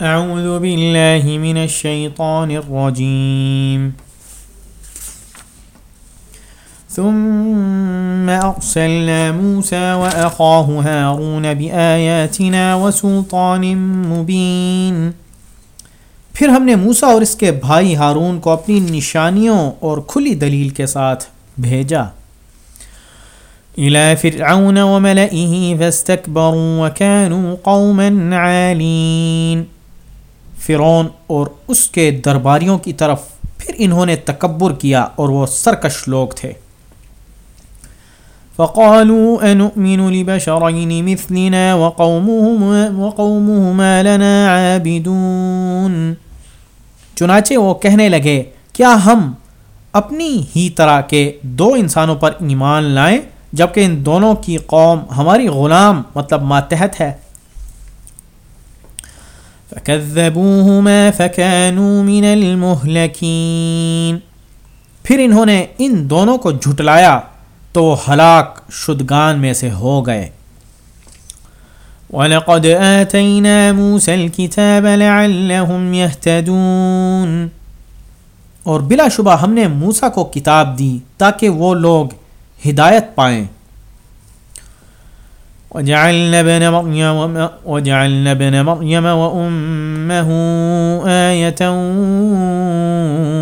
أعوذ بالله من الشيطان الرجيم. ثم أرسلنا موسى وأخاه هارون بآياتنا وسلطان مبين. پھر ہم نے موسا اور اس کے بھائی ہارون کو اپنی نشانیوں اور کھلی دلیل کے ساتھ بھیجا۔ الى فرعون وملئه فاستكبروا وكانوا قوما عالين۔ فرعون اور اس کے درباریوں کی طرف پھر انہوں نے تکبر کیا اور وہ سرکش لوگ تھے۔ فقالوا انؤمن لبشرين مثلنا وقومهما وقومهما لنا عابدون۔ چنانچہ وہ کہنے لگے، کیا ہم اپنی ہی طرح کے دو انسانوں پر ایمان لائیں جبکہ ان دونوں کی قوم ہماری غلام مطلب ماتحت ہے؟ فكذبوهما فكانوا من المهلكين۔ پھر انہوں نے ان دونوں کو جھٹلایا تو وہ ہلاک شدگان میں سے ہو گئے۔ وَلَقَدْ آتَيْنَا مُوسَى الْكِتَابَ لَعَلَّهُمْ يَهْتَدُونَ۔ اور بلا شبہ ہم نے موسیٰ کو کتاب دی تاکہ وہ لوگ ہدایت پائیں۔ وجعلنا ابن مريم وجعلنا ابن مريم وأمه آية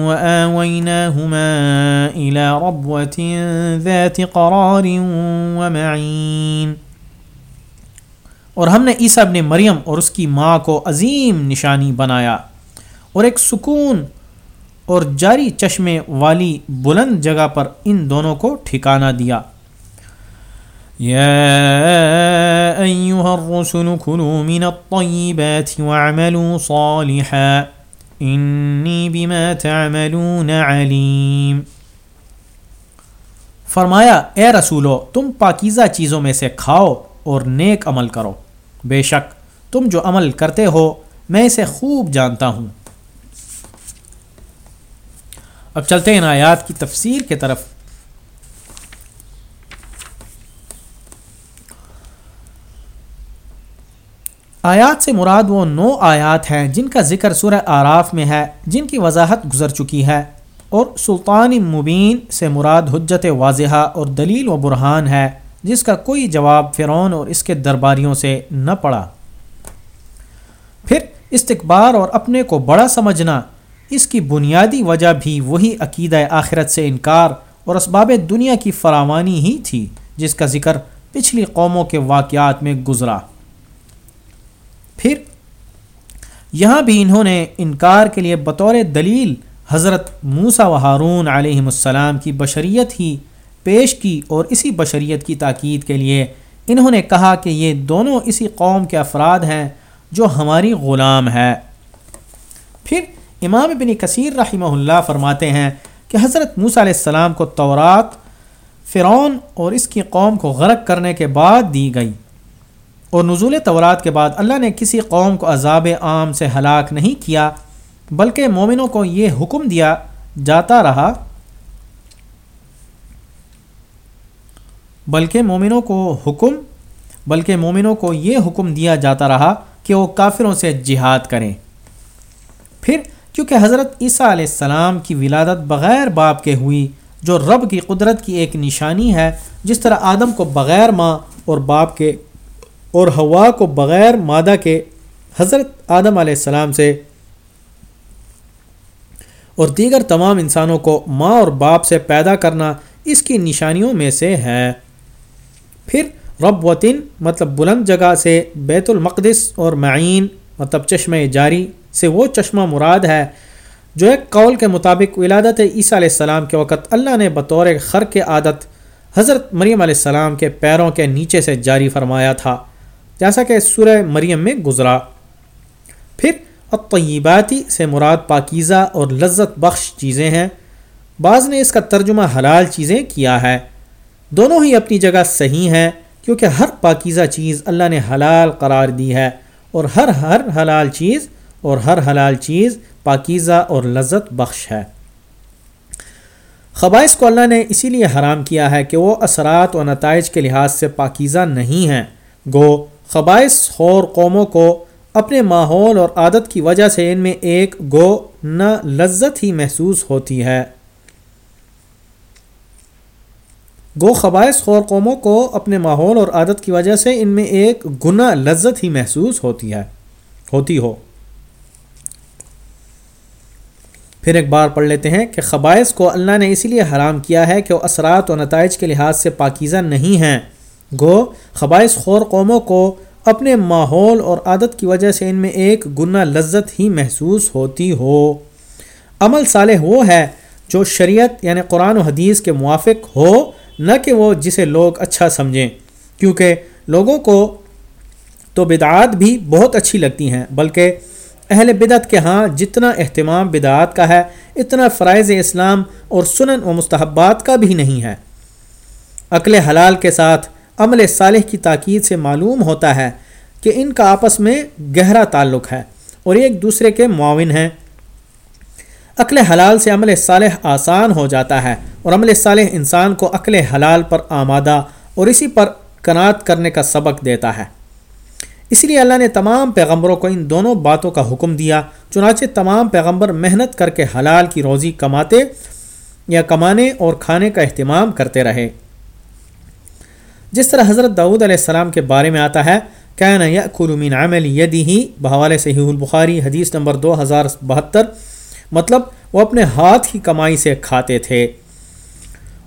وآويناهما إلى ربوة ذات قرار ومعين. اور ہم نے عیسیٰ ابن مریم اور اس کی ماں کو عظیم نشانی بنایا اور ایک سکون اور جاری چشمے والی بلند جگہ پر ان دونوں کو ٹھکانہ دیا۔ يا أيها الرسل كلوا من الطيبات واعملوا صالحا إني بما تعملون عليم. فرمایا، اے رسولو، تم پاکیزہ چیزوں میں سے کھاؤ اور نیک عمل کرو۔ بے شک، تم جو عمل کرتے ہو، میں اسے خوب جانتا ہوں۔ اب چلتے ہیں آیات کی تفسیر کے طرف۔ آیات سے مراد وہ نو آیات ہیں جن کا ذکر سورہ آراف میں ہے، جن کی وضاحت گزر چکی ہے۔ اور سلطان مبین سے مراد حجت واضحہ اور دلیل و برہان ہے، جس کا کوئی جواب فرعون اور اس کے درباریوں سے نہ پڑا۔ پھر استقبار اور اپنے کو بڑا سمجھنا، اس کی بنیادی وجہ بھی وہی عقیدہ آخرت سے انکار اور اسباب دنیا کی فراوانی ہی تھی، جس کا ذکر پچھلی قوموں کے واقعات میں گزرا۔ پھر یہاں بھی انہوں نے انکار کے لیے بطور دلیل حضرت موسا و ہارون علیہ السلام کی بشریت ہی پیش کی اور اسی بشریت کی تاکید کے لیے انہوں نے کہا کہ یہ دونوں اسی قوم کے افراد ہیں جو ہماری غلام ہے۔ پھر امام بن کثیر رحمہ اللہ فرماتے ہیں کہ حضرت موسیٰ علیہ السلام کو تورات، فرعون اور اس کی قوم کو غرق کرنے کے بعد دی گئی۔ اور نزول تورات کے بعد اللہ نے کسی قوم کو عذاب عام سے ہلاک نہیں کیا، بلکہ مومنوں کو یہ حکم دیا، جاتا رہا۔ بلکہ مومنوں کو حکم، بلکہ مومنوں کو یہ حکم دیا جاتا رہا کہ وہ کافروں سے جہاد کریں۔ پھر کیونکہ حضرت عیسیٰ علیہ السلام کی ولادت بغیر باپ کے ہوئی، جو رب کی قدرت کی ایک نشانی ہے، جس طرح آدم کو بغیر ماں اور باپ کے اور ہوا کو بغیر مادہ کے حضرت آدم علیہ السلام سے اور دیگر تمام انسانوں کو ماں اور باپ سے پیدا کرنا اس کی نشانیوں میں سے ہے۔ پھر رب وطن مطلب بلند جگہ سے بیت المقدس اور معین مطلب چشمہ جاری سے وہ چشمہ مراد ہے جو ایک قول کے مطابق ولادت عیسیٰ علیہ السلام کے وقت اللہ نے بطور خر کے عادت حضرت مریم علیہ السلام کے پیروں کے نیچے سے جاری فرمایا تھا۔ جیسا کہ سورہ مریم میں گزرا۔ پھر الطیباتی سے مراد پاکیزہ اور لذت بخش چیزیں ہیں۔ بعض نے اس کا ترجمہ حلال چیزیں کیا ہے۔ دونوں ہی اپنی جگہ صحیح ہیں، کیونکہ ہر پاکیزہ چیز اللہ نے حلال قرار دی ہے اور ہر ہر حلال چیز اور ہر حلال چیز پاکیزہ اور لذت بخش ہے۔ خبائص کو اللہ نے اسی لیے حرام کیا ہے کہ وہ اثرات و نتائج کے لحاظ سے پاکیزہ نہیں ہیں۔ گو خبائص خور قوموں کو اپنے ماحول اور عادت کی وجہ سے ان میں ایک گو نہ لذت ہی محسوس ہوتی ہے۔ گو خبائش خور قوموں کو اپنے ماحول اور عادت کی وجہ سے ان میں ایک گنا لذت ہی محسوس ہوتی ہے، ہوتی ہو۔ پھر ایک بار پڑھ لیتے ہیں کہ خبائش کو اللہ نے اسی لیے حرام کیا ہے کہ وہ اثرات و نتائج کے لحاظ سے پاکیزہ نہیں ہیں۔ گو خبائش خور قوموں کو اپنے ماحول اور عادت کی وجہ سے ان میں ایک گنا لذت ہی محسوس ہوتی ہو۔ عمل صالح وہ ہے جو شریعت یعنی قرآن و حدیث کے موافق ہو، نہ کہ وہ جسے لوگ اچھا سمجھیں۔ کیونکہ لوگوں کو تو بدعات بھی بہت اچھی لگتی ہیں، بلکہ اہل بدعت کے ہاں جتنا اہتمام بدعات کا ہے، اتنا فرائض اسلام اور سنن و مستحبات کا بھی نہیں ہے۔ عقل حلال کے ساتھ عمل صالح کی تاکید سے معلوم ہوتا ہے کہ ان کا آپس میں گہرا تعلق ہے اور ایک دوسرے کے معاون ہیں۔ عقل حلال سے عمل صالح آسان ہو جاتا ہے اور عمل صالح انسان کو عقل حلال پر آمادہ اور اسی پر کنات کرنے کا سبق دیتا ہے۔ اس لیے اللہ نے تمام پیغمبروں کو ان دونوں باتوں کا حکم دیا، چنانچہ تمام پیغمبر محنت کر کے حلال کی روزی کماتے یا کمانے اور کھانے کا اہتمام کرتے رہے۔ جس طرح حضرت داود علیہ السلام کے بارے میں آتا ہے کیا نا یا عمل یدی ہی صحیح البخاری حدیث نمبر دو ہزار بہتر مطلب وہ اپنے ہاتھ کی کمائی سے کھاتے تھے۔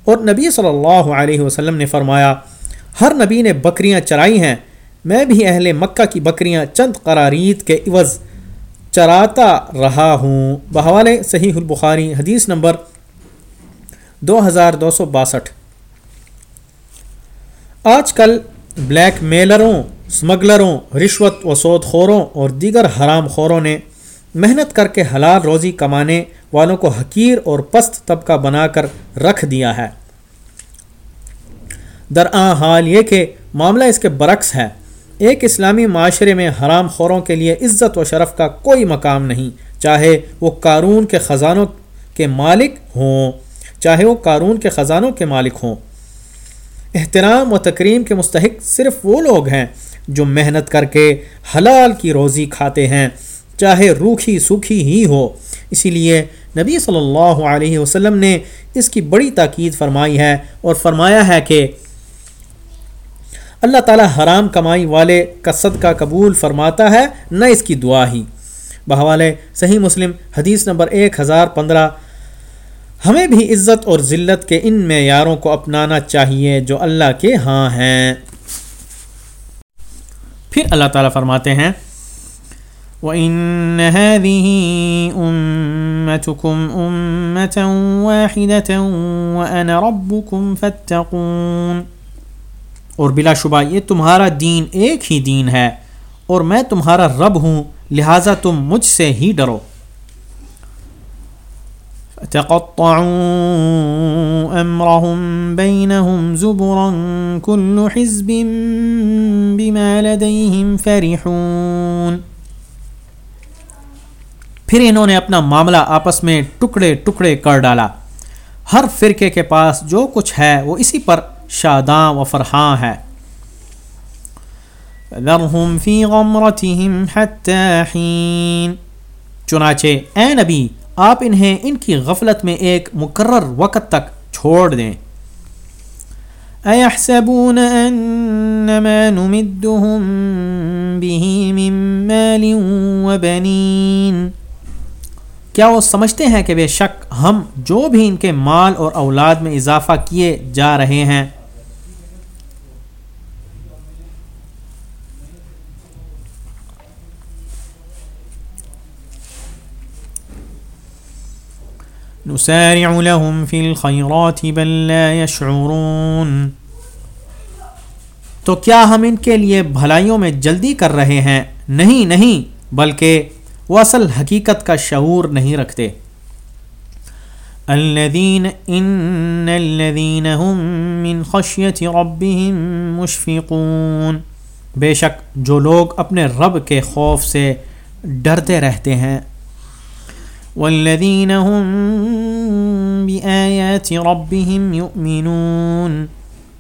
اور نبی صلی اللہ علیہ وسلم نے فرمایا، ہر نبی نے بکریاں چرائی ہیں، میں بھی اہل مکہ کی بکریاں چند قرارید کے عوض چراتا رہا ہوں۔ بحوالے صحیح البخاری حدیث نمبر دو ہزار دو سو باسٹھ۔ آج کل بلیک میلروں اسمگلروں رشوت و سود خوروں اور دیگر حرام خوروں نے محنت کر کے حلال روزی کمانے والوں کو حقیر اور پست طبقہ بنا کر رکھ دیا ہے۔ درآں حال یہ کہ معاملہ اس کے برعکس ہے۔ ایک اسلامی معاشرے میں حرام خوروں کے لیے عزت و شرف کا کوئی مقام نہیں۔ چاہے وہ قارون کے خزانوں کے مالک ہوں، چاہے وہ قارون کے خزانوں کے مالک ہوں۔ احترام و تکریم کے مستحق صرف وہ لوگ ہیں جو محنت کر کے حلال کی روزی کھاتے ہیں، چاہے روکھی سوکھی ہی ہو۔ اسی لیے نبی صلی اللہ علیہ وسلم نے اس کی بڑی تاکید فرمائی ہے اور فرمایا ہے کہ اللہ تعالیٰ حرام کمائی والے کا صدقہ قبول فرماتا ہے، نہ اس کی دعا ہی۔ بہوالے، صحیح مسلم، حدیث نمبر ایک ہزار پندرہ ہمیں بھی عزت اور ذلت کے ان معیاروں کو اپنانا چاہیے جو اللہ کے ہاں ہیں۔ پھر اللہ تعالیٰ فرماتے ہیں، وَإِنَّ هَذِهِ أُمَّتُكُمْ أُمَّةً وَاحِدَةً وَأَنَا رَبُّكُمْ فَاتَّقُونَ۔ اور بلا شبہ، یہ تمہارا دین ایک ہی دین ہے اور میں تمہارا رب ہوں، لہٰذا تم مجھ سے ہی ڈرو۔ تقطعوا امرهم بينهم زبرا كل حزب بما لديهم فرحون. پھر انہوں نے اپنا معاملہ آپس میں ٹکڑے ٹکڑے کر ڈالا۔ ہر فرقے کے پاس جو کچھ ہے وہ اسی پر شاداں و فرحاں ہے۔ چنانچہ، اے نبی آپ انہیں ان کی غفلت میں ایک مقرر وقت تک چھوڑ دیں۔ أَيَحْسَبُونَ أَنَّمَا نُمِدُّهُم بِهِ مِن مَالٍ وَبَنِينَ۔ کیا وہ سمجھتے ہیں کہ بے شک ہم جو بھی ان کے مال اور اولاد میں اضافہ کیے جا رہے ہیں۔ نسارع لهم في الخيرات بل لا يشعرون۔ تو کیا ہم ان کے لیے بھلائیوں میں جلدی کر رہے ہیں؟ نہیں نہیں، بلکہ وہ اصل حقیقت کا شعور نہیں رکھتے۔ الذين ان الذين هم من خشيه ربهم مشفقون۔ بے شک جو لوگ اپنے رب کے خوف سے ڈرتے رہتے ہیں والذين هم بآيات ربهم يؤمنون۔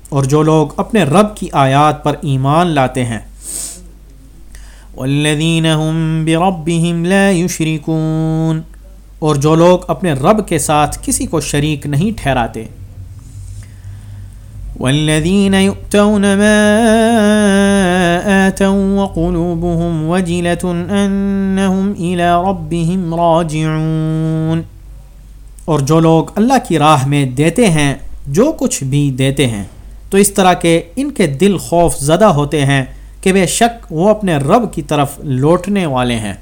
اور جو لوگ اپنے رب کی آیات پر ایمان لاتے ہیں۔ والذین هم بربهم لا یشرکون۔ اور جو لوگ اپنے رب کے ساتھ کسی کو شریک نہیں ٹھہراتے۔ والذین یؤتون ما آتوا وقلوبهم وجلة انہم الى ربهم راجعون۔ اور جو لوگ اللہ کی راہ میں دیتے ہیں، جو کچھ بھی دیتے ہیں، تو اس طرح کے ان کے دل خوف زدہ ہوتے ہیں کہ بے شک وہ اپنے رب کی طرف لوٹنے والے ہیں۔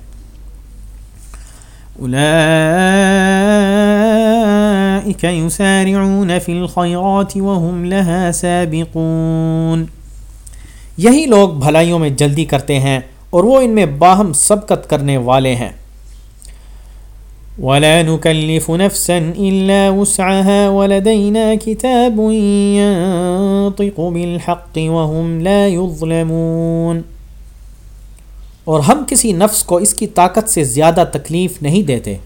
یہی لوگ بھلائیوں میں جلدی کرتے ہیں اور وہ ان میں باہم سبقت کرنے والے ہیں۔ ولا نكلف نفسا إلا وسعها ولدينا كتاب ينطق بالحق وهم لا يظلمون۔ اور ہم کسی نفس کو اس کی طاقت سے زیادہ تکلیف نہیں دیتے۔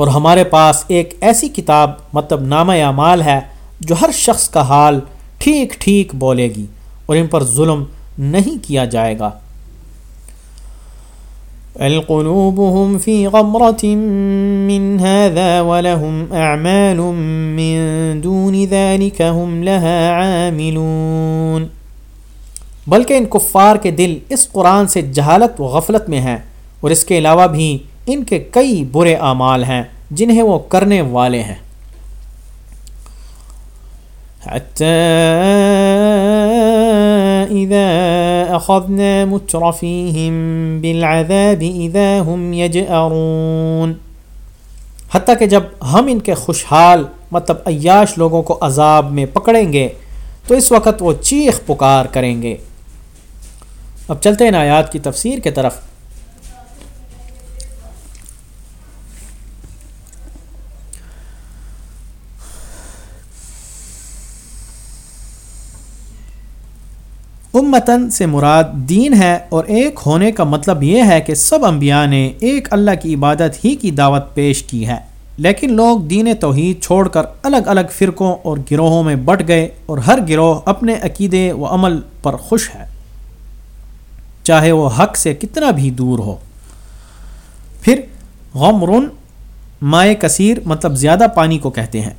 اور ہمارے پاس ایک ایسی کتاب مطلب نامہ اعمال ہے جو ہر شخص کا حال ٹھیک ٹھیک بولے گی اور ان پر ظلم نہیں کیا جائے گا۔ القلوبهم في غمرة من هذا ولهم أعمال من دون ذلك هم لها عاملون۔ بلکہ ان کفار کے دل اس قرآن سے جہالت و غفلت میں ہیں اور اس کے علاوہ بھی ان کے کئی برے اعمال ہیں جنہیں وہ کرنے والے ہیں۔ حتى إذا أخذنا مترفيهم بالعذاب إذا هم يجأرون۔ حتیٰ کہ جب ہم ان کے خوشحال مطلب عیاش لوگوں کو عذاب میں پکڑیں گے، تو اس وقت وہ چیخ پکار کریں گے۔ اب چلتے ہیں آیات کی تفسیر کے طرف۔ امتن سے مراد دین ہے اور ایک ہونے کا مطلب یہ ہے کہ سب انبیاء نے ایک اللہ کی عبادت ہی کی دعوت پیش کی ہے۔ لیکن لوگ دین توحید چھوڑ کر الگ الگ فرقوں اور گروہوں میں بٹ گئے اور ہر گروہ اپنے عقیدے و عمل پر خوش ہے۔ چاہے وہ حق سے کتنا بھی دور ہو۔ پھر غمرن مائع کثیر مطلب زیادہ پانی کو کہتے ہیں،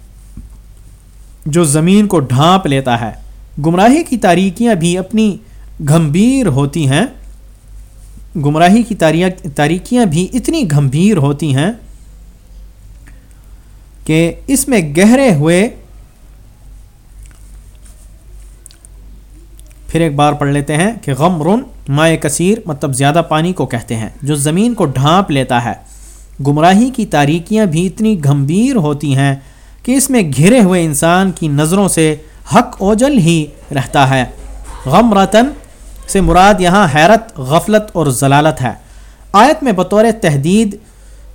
جو زمین کو ڈھانپ لیتا ہے۔ گمراہی کی تاریکیاں بھی اپنی گھمبیر ہوتی ہیں۔ گمراہی کی تاریکیاں بھی اتنی گھمبیر ہوتی ہیں کہ اس میں گہرے ہوئے پھر ایک بار پڑھ لیتے ہیں کہ غم رن مائع کثیر مطلب زیادہ پانی کو کہتے ہیں، جو زمین کو ڈھانپ لیتا ہے۔ گمراہی کی تاریکیاں بھی اتنی گھمبیر ہوتی ہیں کہ اس میں گھرے ہوئے انسان کی نظروں سے حق اوجل ہی رہتا ہے۔ غم رتن سے مراد یہاں حیرت، غفلت اور ضلالت ہے۔ آیت میں بطور تحدید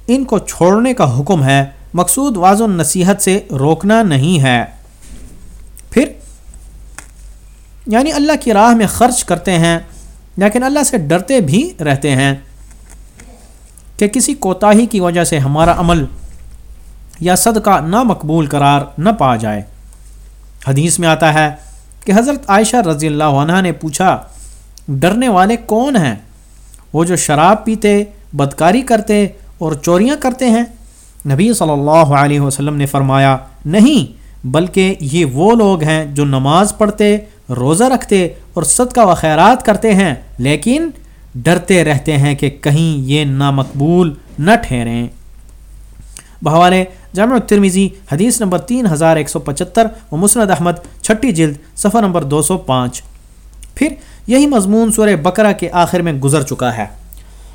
ان کو چھوڑنے کا حکم ہے، مقصود واض و نصیحت سے روکنا نہیں ہے۔ پھر یعنی اللہ کی راہ میں خرچ کرتے ہیں، لیکن اللہ سے ڈرتے بھی رہتے ہیں کہ کسی کوتاہی کی وجہ سے ہمارا عمل یا صدقہ نہ مقبول قرار نہ پا جائے۔ حدیث میں آتا ہے کہ حضرت عائشہ رضی اللہ عنہ نے پوچھا، ڈرنے والے کون ہیں؟ وہ جو شراب پیتے، بدکاری کرتے اور چوریاں کرتے ہیں؟ نبی صلی اللہ علیہ وسلم نے فرمایا، نہیں، بلکہ یہ وہ لوگ ہیں جو نماز پڑھتے، روزہ رکھتے اور صدقہ و خیرات کرتے ہیں، لیکن ڈرتے رہتے ہیں کہ کہیں یہ نامقبول نہ ٹھہریں۔ بہوالے جامع ترمیزی حدیث نمبر تین ہزار ایک سو پچہتر و مسند احمد، چھٹی جلد، صفحہ نمبر دو سو پانچ۔ پھر یہی مضمون سورہ بکرا کے آخر میں گزر چکا ہے۔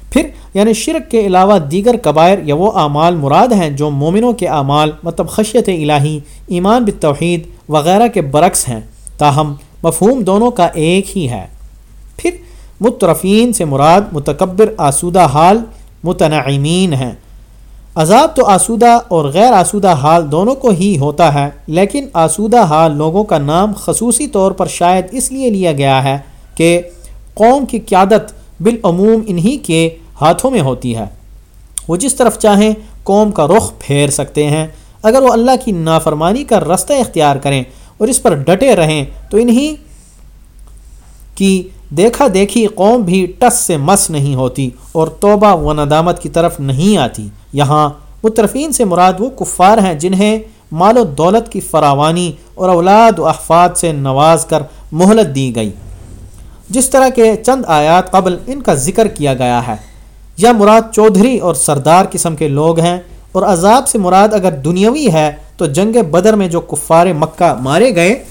پھر یعنی شرک کے علاوہ دیگر قبائر یا وہ اعمال مراد ہیں جو مومنوں کے اعمال مطلب خشیت الہی، ایمان بالتوحید وغیرہ کے برعکس ہیں، تاہم مفہوم دونوں کا ایک ہی ہے۔ پھر مترفین سے مراد متکبر آسودہ حال، متنعمین ہیں۔ عذاب تو آسودہ اور غیر آسودہ حال دونوں کو ہی ہوتا ہے، لیکن آسودہ حال لوگوں کا نام خصوصی طور پر شاید اس لیے لیا گیا ہے کہ قوم کی قیادت بالعموم انہی کے ہاتھوں میں ہوتی ہے۔ وہ جس طرف چاہیں قوم کا رخ پھیر سکتے ہیں۔ اگر وہ اللہ کی نافرمانی کا رستہ اختیار کریں اور اس پر ڈٹے رہیں تو انہی کی دیکھا دیکھی قوم بھی ٹس سے مس نہیں ہوتی اور توبہ و ندامت کی طرف نہیں آتی۔ یہاں مترفین سے مراد وہ کفار ہیں جنہیں مال و دولت کی فراوانی اور اولاد و احفاد سے نواز کر مہلت دی گئی۔ جس طرح کے چند آیات قبل ان کا ذکر کیا گیا ہے۔ یا مراد چودھری اور سردار قسم کے لوگ ہیں اور عذاب سے مراد اگر دنیاوی ہے تو جنگ بدر میں جو کفار مکہ مارے گئے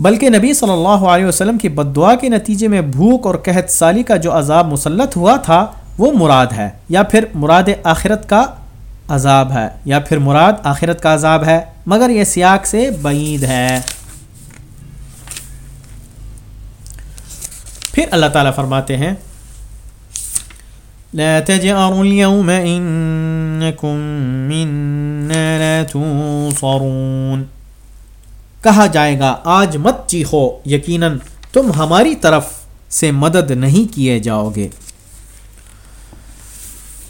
بلکہ نبی صلی اللہ علیہ وسلم کی بد دعا کے نتیجے میں بھوک اور قحط سالی کا جو عذاب مسلط ہوا تھا، وہ مراد ہے۔ یا پھر مراد آخرت کا عذاب ہے، یا پھر مراد آخرت کا عذاب ہے۔ مگر یہ سیاق سے بعید ہے۔ پھر اللہ تعالیٰ فرماتے ہیں، لا تجأروا اليوم إنكم منا لا تنصرون۔ کہا جائے گا، آج مت چیخو، یقیناً تم ہماری طرف سے مدد نہیں کیے جاؤ گے۔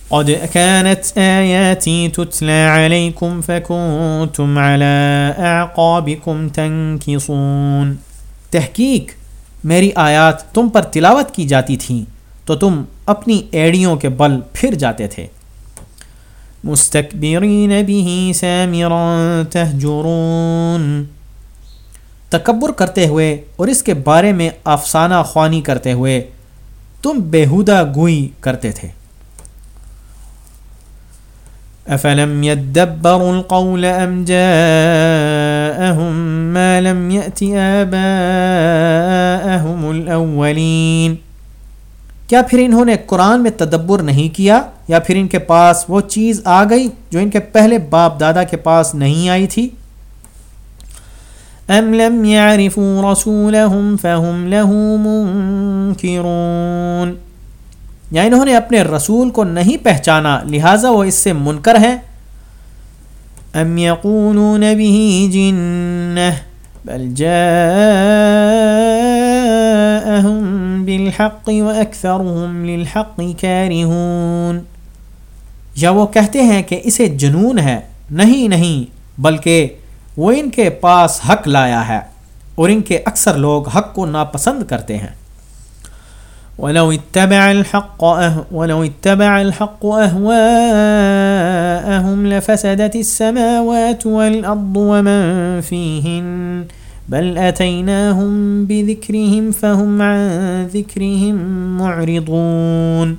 قد كانت آياتي تتلى عليكم فكنتم على أعقابكم تنكصون۔ تحقیق، میری آیات تم پر تلاوت کی جاتی تھیں تو تم اپنی ایڑیوں کے بل پھر جاتے تھے۔ مستكبرين به سامرا تهجرون۔ تکبر کرتے ہوئے اور اس کے بارے میں افسانہ خوانی کرتے ہوئے تم بےحودہ گوئی کرتے تھے۔ افلم يدبروا القول ام جاءهم ما لم يأت آباءهم الاولين کیا پھر انہوں نے قرآن میں تدبر نہیں کیا؟ یا پھر ان کے پاس وہ چیز آ گئی جو ان کے پہلے باپ دادا کے پاس نہیں آئی تھی؟ ام لم يعرفوا رسولهم فهم له منكرون۔ یا انہوں نے اپنے رسول کو نہیں پہچانا، لہٰذا وہ اس سے منکر ہیں۔ ام يقولون به جنہ بل جاءهم بالحق واكثرهم للحق كارهون۔ یا وہ کہتے ہیں کہ اسے جنون ہے، نہیں نہیں، بلکہ وہ ان کے پاس حق لایا ہے اور ان کے اکثر لوگ حق کو ناپسند کرتے ہیں۔ ولو اتبع الحق أه، ولو اتبع الحق أهواءهم لفسدت السماوات والأرض ومن فيهن بل أتيناهم بذكرهم فهم عن ذكرهم معرضون۔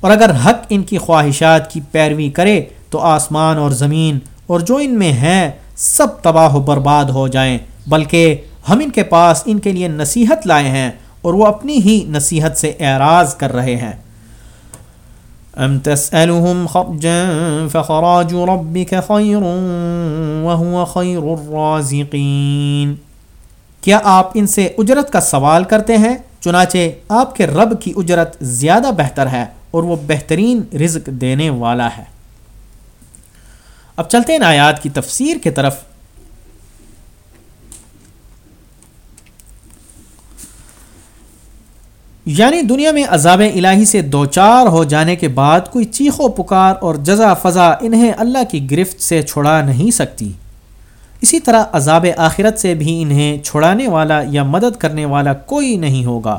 اور اگر حق ان کی خواہشات کی پیروی کرے تو آسمان اور زمین اور جو ان میں ہیں، سب تباہ و برباد ہو جائیں۔ بلکہ ہم ان کے پاس ان کے لیے نصیحت لائے ہیں اور وہ اپنی ہی نصیحت سے اعراض کر رہے ہیں۔ ام تسألهم خرجا فخراج ربك خير وهو خير الرازقين۔ کیا آپ ان سے اجرت کا سوال کرتے ہیں؟ چنانچہ آپ کے رب کی اجرت زیادہ بہتر ہے اور وہ بہترین رزق دینے والا ہے۔ اب چلتے ہیں آیات کی تفسیر کی طرف۔ یعنی دنیا میں عذاب الہی سے دوچار ہو جانے کے بعد کوئی چیخ و پکار اور جزا فضا انہیں اللہ کی گرفت سے چھڑا نہیں سکتی۔ اسی طرح عذاب آخرت سے بھی انہیں چھڑانے والا یا مدد کرنے والا کوئی نہیں ہوگا۔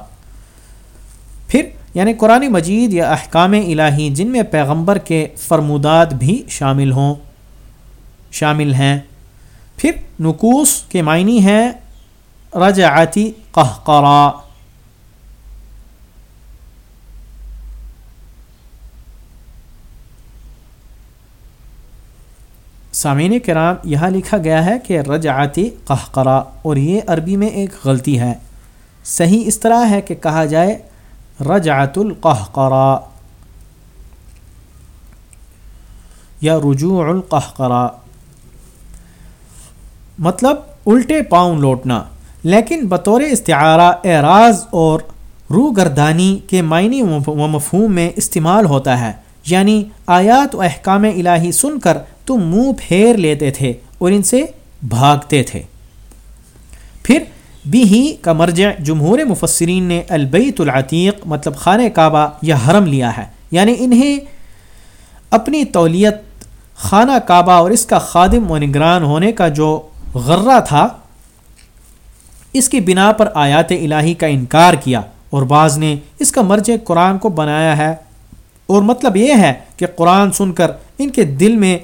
پھر یعنی قرآن مجید یا احکام الہی جن میں پیغمبر کے فرمودات بھی شامل ہوں۔ شامل ہیں۔ پھر نکوس کے معنی ہیں رجعتی قہقرا۔ سامعین کرام، یہاں لکھا گیا ہے کہ رجعتی قہقرا، اور یہ عربی میں ایک غلطی ہے۔ صحیح اس طرح ہے کہ کہا جائے رجعت القہقرا۔ یا رجوع القہقرا۔ مطلب الٹے پاؤں لوٹنا۔ لیکن بطور استعارہ، اعراض اور رو گردانی کے معنی و مفہوم میں استعمال ہوتا ہے۔ یعنی آیات و احکام الہی سن کر تم منہ پھیر لیتے تھے اور ان سے بھاگتے تھے۔ پھر بھی ہی کا مرجع جمہور مفسرین نے البیت العتیق مطلب خانہ کعبہ یا حرم لیا ہے۔ یعنی انہیں اپنی تولیت خانہ کعبہ اور اس کا خادم و نگران ہونے کا جو غرہ تھا۔ اس کی بنا پر آیات الہی کا انکار کیا اور بعض نے اس کا مرج قرآن کو بنایا ہے۔ اور مطلب یہ ہے کہ قرآن سن کر ان کے دل میں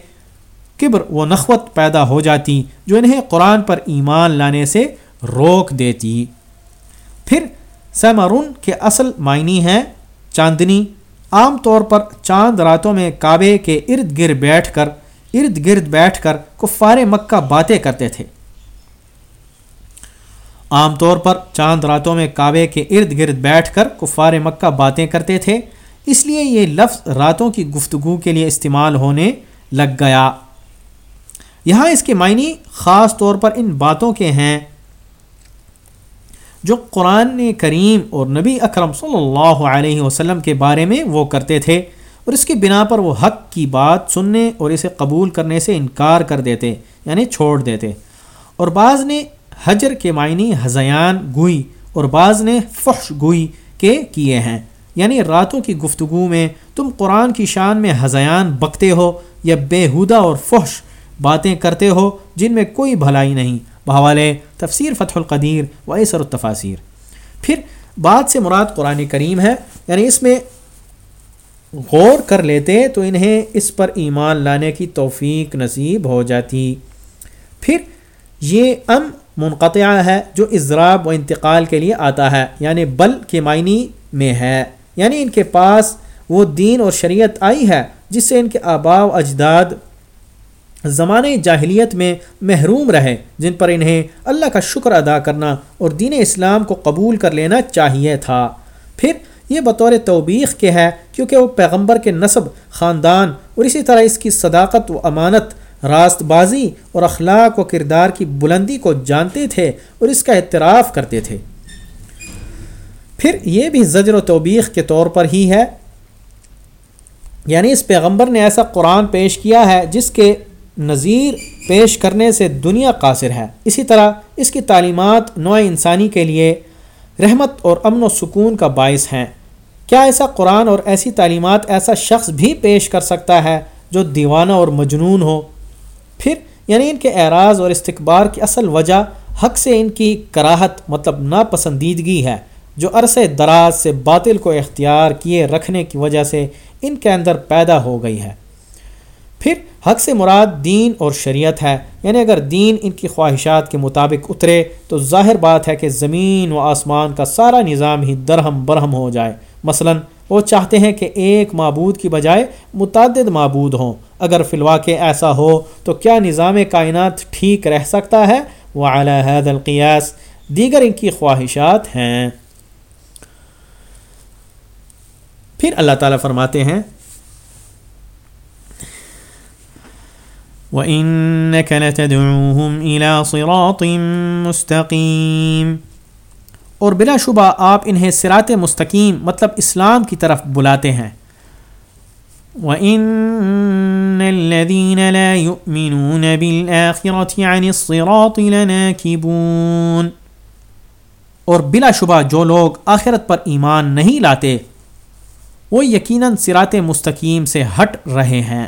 کبر و نخوت پیدا ہو جاتی، جو انہیں قرآن پر ایمان لانے سے روک دیتی۔ پھر سیمارون کے اصل معنی ہیں چاندنی۔ عام طور پر چاند راتوں میں کعبے کے ارد گرد بیٹھ کر ارد گرد بیٹھ کر کفار مکہ باتیں کرتے تھے۔ عام طور پر چاند راتوں میں کعبے کے ارد گرد بیٹھ کر کفار مکہ باتیں کرتے تھے، اس لیے یہ لفظ راتوں کی گفتگو کے لیے استعمال ہونے لگ گیا۔ یہاں اس کے معنی خاص طور پر ان باتوں کے ہیں جو قرآن کریم اور نبی اکرم صلی اللہ علیہ وسلم کے بارے میں وہ کرتے تھے۔ اور اس کی بنا پر وہ حق کی بات سننے اور اسے قبول کرنے سے انکار کر دیتے یعنی چھوڑ دیتے۔ اور بعض نے حجر کے معنی حزیان گوئی اور بعض نے فحش گوئی کے کیے ہیں۔ یعنی راتوں کی گفتگو میں تم قرآن کی شان میں حزیان بکتے ہو یا بےحودہ اور فحش باتیں کرتے ہو جن میں کوئی بھلائی نہیں۔ بحوالے تفسیر فتح القدیر و ایسر التفاصیر پھر بات سے مراد قرآن کریم ہے یعنی اس میں غور کر لیتے تو انہیں اس پر ایمان لانے کی توفیق نصیب ہو جاتی۔ پھر یہ ام منقطع ہے جو اضراب و انتقال کے لیے آتا ہے یعنی بل کے معنی میں ہے۔ یعنی ان کے پاس وہ دین اور شریعت آئی ہے جس سے ان کے آبا و اجداد زمانے جاہلیت میں محروم رہے، جن پر انہیں اللہ کا شکر ادا کرنا اور دین اسلام کو قبول کر لینا چاہیے تھا۔ پھر یہ بطور توبیخ کے ہے کیونکہ وہ پیغمبر کے نصب خاندان اور اسی طرح اس کی صداقت و امانت راست بازی اور اخلاق و کردار کی بلندی کو جانتے تھے اور اس کا اعتراف کرتے تھے۔ پھر یہ بھی زجر و توبیخ کے طور پر ہی ہے۔ یعنی اس پیغمبر نے ایسا قرآن پیش کیا ہے جس کے نظیر پیش کرنے سے دنیا قاصر ہے۔ اسی طرح اس کی تعلیمات نوع انسانی کے لیے رحمت اور امن و سکون کا باعث ہیں۔ کیا ایسا قرآن اور ایسی تعلیمات ایسا شخص بھی پیش کر سکتا ہے جو دیوانہ اور مجنون ہو؟ پھر یعنی ان کے اعراض اور استقبار کی اصل وجہ حق سے ان کی کراہت مطلب ناپسندیدگی ہے، جو عرصے دراز سے باطل کو اختیار کیے رکھنے کی وجہ سے ان کے اندر پیدا ہو گئی ہے۔ پھر حق سے مراد دین اور شریعت ہے یعنی اگر دین ان کی خواہشات کے مطابق اترے تو ظاہر بات ہے کہ زمین و آسمان کا سارا نظام ہی درہم برہم ہو جائے۔ مثلا، وہ چاہتے ہیں کہ ایک معبود کی بجائے متعدد معبود ہوں۔ اگر فی الواقع ایسا ہو، تو کیا نظام کائنات ٹھیک رہ سکتا ہے؟ وہ حید القیاس، دیگر ان کی خواہشات ہیں۔ پھر اللہ تعالیٰ فرماتے ہیں، وَإِنَّكَ لَتَدْعُوهُمْ إِلَى صِرَاطٍ مُسْتَقِيمٍ۔ اور بلا شبہ آپ انہیں سرات مستقیم مطلب اسلام کی طرف بلاتے ہیں۔ وَإِنَّ الَّذِينَ لَا يُؤْمِنُونَ بِالْآخِرَةِ عَنِ الصِّرَاطِ لَنَاكِبُونَ۔ اور بلا شبہ جو لوگ آخرت پر ایمان نہیں لاتے، وہ یقیناً سرات مستقیم سے ہٹ رہے ہیں۔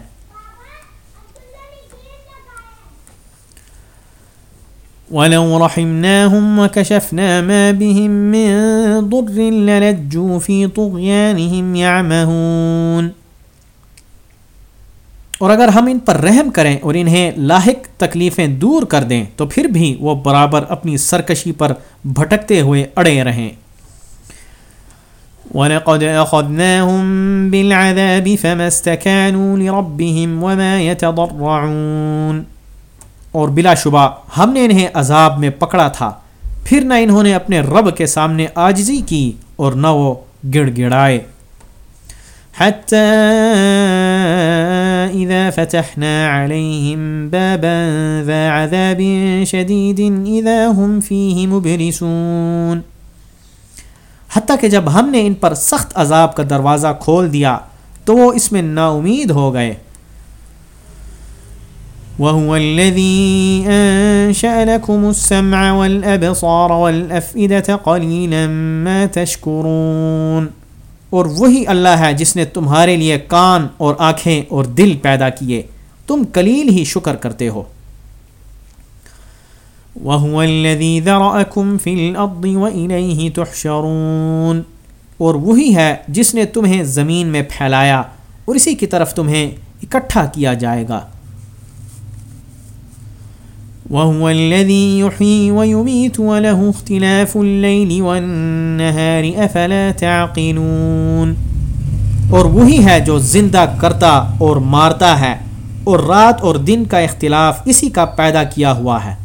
ولو رحمناهم وكشفنا ما بهم من ضر للجوا في طغيانهم يعمهون اور اگر ہم ان پر رحم کریں اور انہیں لاحق تکلیفیں دور کر دیں، تو پھر بھی وہ برابر اپنی سرکشی پر بھٹکتے ہوئے اڑے رہیں۔ وَلَقَدْ أَخَذْنَاهُمْ بِالْعَذَابِ فَمَا اسْتَكَانُوا لِرَبِّهِمْ وَمَا يَتَضَرَّعُونَ اور بلا شبہ ہم نے انہیں عذاب میں پکڑا تھا۔ پھر نہ انہوں نے اپنے رب کے سامنے آجزی کی اور نہ وہ گڑ گڑائے۔ حتى إذا فتحنا عليهم بابا ذا عذاب شديد إذا هم فيه مبلسون۔ حتیٰ کہ جب ہم نے ان پر سخت عذاب کا دروازہ کھول دیا تو وہ اس میں نا امید ہو گئے۔ وهو الذي أنشأ لكم السمع والأبصار والأفئدة قليلا ما تشكرون. اور وہی اللہ ہے جس نے تمہارے لیے کان اور آنکھیں اور دل پیدا کیے. تم کلیل ہی شکر کرتے ہو. وهو الذي ذرأكم في الأرض وإليه تحشرون. اور وہی ہے جس نے تمہیں زمین میں پھیلایا اور اسی کی طرف تمہیں اکٹھا کیا جائے گا. وهو الذي يحيي ويميت وله اختلاف الليل والنهار، أفلا تعقلون؟ اور وہی ہے جو زندہ کرتا اور مارتا ہے، اور رات اور دن کا اختلاف اسی کا پیدا کیا ہوا ہے۔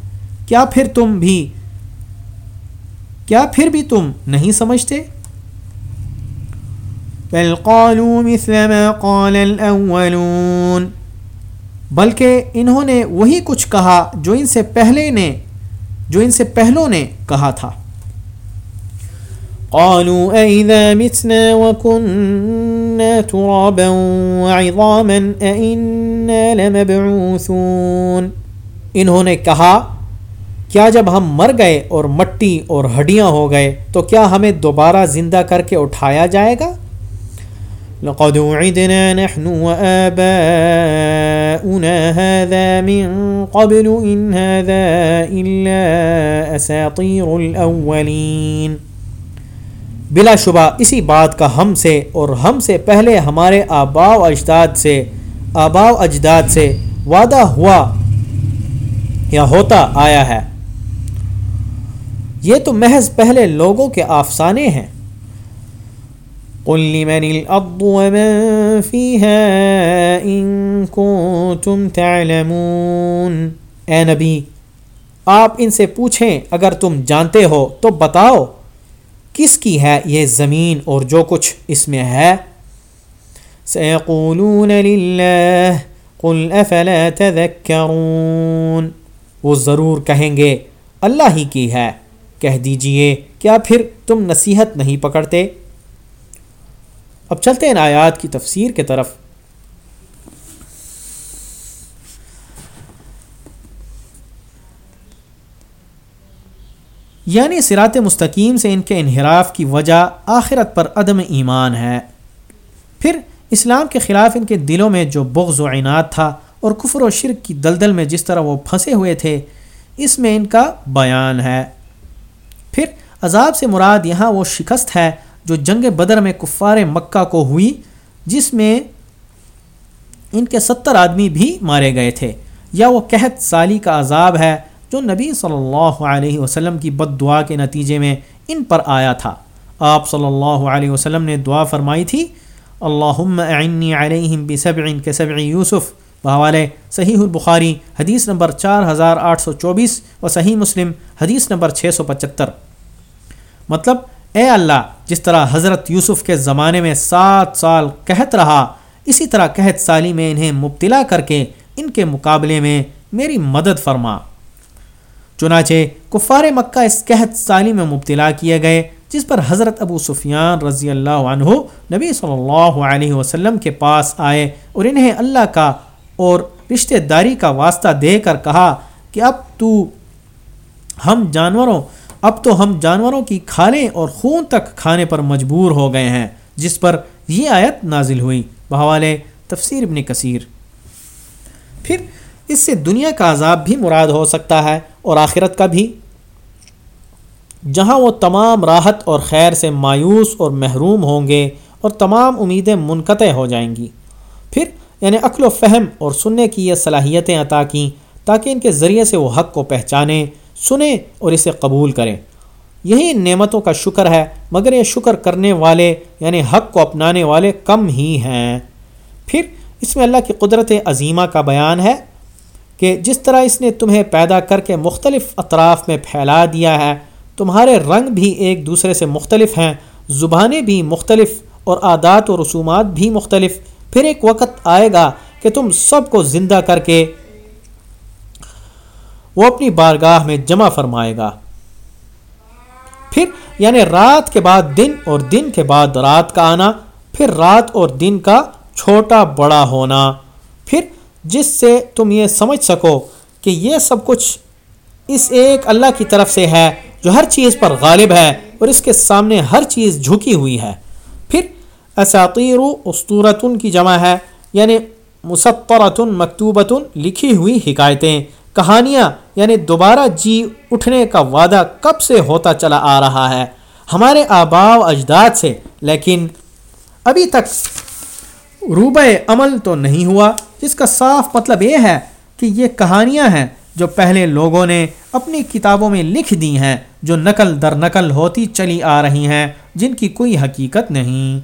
کیا پھر تم بھی، کیا پھر بھی تم نہیں سمجھتے؟ بل قالوا مثل ما قال الأولون۔ بلکہ انہوں نے وہی کچھ کہا جو ان سے پہلے نے، جو ان سے پہلوں نے کہا تھا۔ قالوا أئذا متنا وكنا ترابا وعظاما أئنا لمبعوثون۔ انہوں نے کہا، کیا جب ہم مر گئے اور مٹی اور ہڈیاں ہو گئے تو کیا ہمیں دوبارہ زندہ کر کے اٹھایا جائے گا؟ لقد وعدنا نحن وآباؤنا هذا من قبل إن هذا إلا أساطير الأولين. بلا شبہ، اسی بات کا ہم سے اور ہم سے پہلے ہمارے آبا و اجداد سے، آبا و اجداد سے وعدہ ہوا یا ہوتا آیا ہے۔ یہ تو محض پہلے لوگوں کے آفسانے ہیں۔ قل لمن الأرض ومن فيها إن كنتم تعلمون۔ اے نبی، آپ ان سے پوچھیں، اگر تم جانتے ہو تو بتاؤ، کس کی ہے یہ زمین اور جو کچھ اس میں ہے؟ سيقولون لله قل أفلا تذكرون۔ وہ ضرور کہیں گے، اللہ ہی کی ہے۔ کہہ دیجیے، کیا پھر تم نصیحت نہیں پکڑتے؟ اب چلتے ہیں آیات کی تفسیر کے طرف۔ یعنی سرات مستقیم سے ان کے انحراف کی وجہ آخرت پر عدم ایمان ہے۔ پھر اسلام کے خلاف ان کے دلوں میں جو بغض و عناد تھا اور کفر و شرک کی دلدل میں جس طرح وہ پھنسے ہوئے تھے، اس میں ان کا بیان ہے۔ پھر عذاب سے مراد یہاں وہ شکست ہے جو جنگ بدر میں کفار مکہ کو ہوئی، جس میں ان کے ستر آدمی بھی مارے گئے تھے۔ یا وہ قحط سالی کا عذاب ہے جو نبی صلی اللہ علیہ وسلم کی بد دعا کے نتیجے میں ان پر آیا تھا۔ آپ صلی اللہ علیہ وسلم نے دعا فرمائی تھی اللہ عینی علیہم بصبع کے صبع یوسف۔ بحوالے صحیح البخاری، حدیث نمبر چار ہزار آٹھ سو چوبیس و صحیح مسلم، حدیث نمبر چھ سو پچہتر۔ مطلب اے اللہ، جس طرح حضرت یوسف کے زمانے میں سات سال قحط رہا، اسی طرح قحط سالی میں انہیں مبتلا کر کے ان کے مقابلے میں میری مدد فرما۔ چنانچہ کفار مکہ اس قحط سالی میں مبتلا کیے گئے، جس پر حضرت ابو سفیان رضی اللہ عنہ نبی صلی اللہ علیہ وسلم کے پاس آئے اور انہیں اللہ کا اور رشتہ داری کا واسطہ دے کر کہا کہ اب تو ہم جانوروں اب تو ہم جانوروں کی کھالیں اور خون تک کھانے پر مجبور ہو گئے ہیں، جس پر یہ آیت نازل ہوئی۔ بحوالے تفسیر ابن کثیر۔ پھر اس سے دنیا کا عذاب بھی مراد ہو سکتا ہے اور آخرت کا بھی۔ جہاں وہ تمام راحت اور خیر سے مایوس اور محروم ہوں گے اور تمام امیدیں منقطع ہو جائیں گی۔ پھر یعنی عقل و فہم اور سننے کی یہ صلاحیتیں عطا کیں تاکہ ان کے ذریعے سے وہ حق کو پہچانیں۔ سنیں اور اسے قبول کریں۔ یہی نعمتوں کا شکر ہے، مگر یہ شکر کرنے والے یعنی حق کو اپنانے والے کم ہی ہیں۔ پھر اس میں اللہ کی قدرت عظیمہ کا بیان ہے کہ جس طرح اس نے تمہیں پیدا کر کے مختلف اطراف میں پھیلا دیا ہے، تمہارے رنگ بھی ایک دوسرے سے مختلف ہیں، زبانیں بھی مختلف اور عادات و رسومات بھی مختلف۔ پھر ایک وقت آئے گا کہ تم سب کو زندہ کر کے وہ اپنی بارگاہ میں جمع فرمائے گا۔ پھر یعنی رات کے بعد دن اور دن کے بعد رات کا آنا، پھر رات اور دن کا چھوٹا بڑا ہونا۔ پھر، جس سے تم یہ سمجھ سکو کہ یہ سب کچھ اس ایک اللہ کی طرف سے ہے جو ہر چیز پر غالب ہے اور اس کے سامنے ہر چیز جھکی ہوئی ہے۔ پھر، اساطیر استورتن کی جمع ہے یعنی مسترتن مکتوبتن لکھی ہوئی حکایتیں۔ کہانیاں یعنی دوبارہ جی اٹھنے کا وعدہ کب سے ہوتا چلا آ رہا ہے؟ ہمارے آبا و اجداد سے، لیکن ابھی تک روبہ عمل تو نہیں ہوا، جس کا صاف مطلب یہ ہے کہ یہ کہانیاں ہیں جو پہلے لوگوں نے اپنی کتابوں میں لکھ دی ہیں، جو نقل در نقل ہوتی چلی آ رہی ہیں، جن کی کوئی حقیقت نہیں۔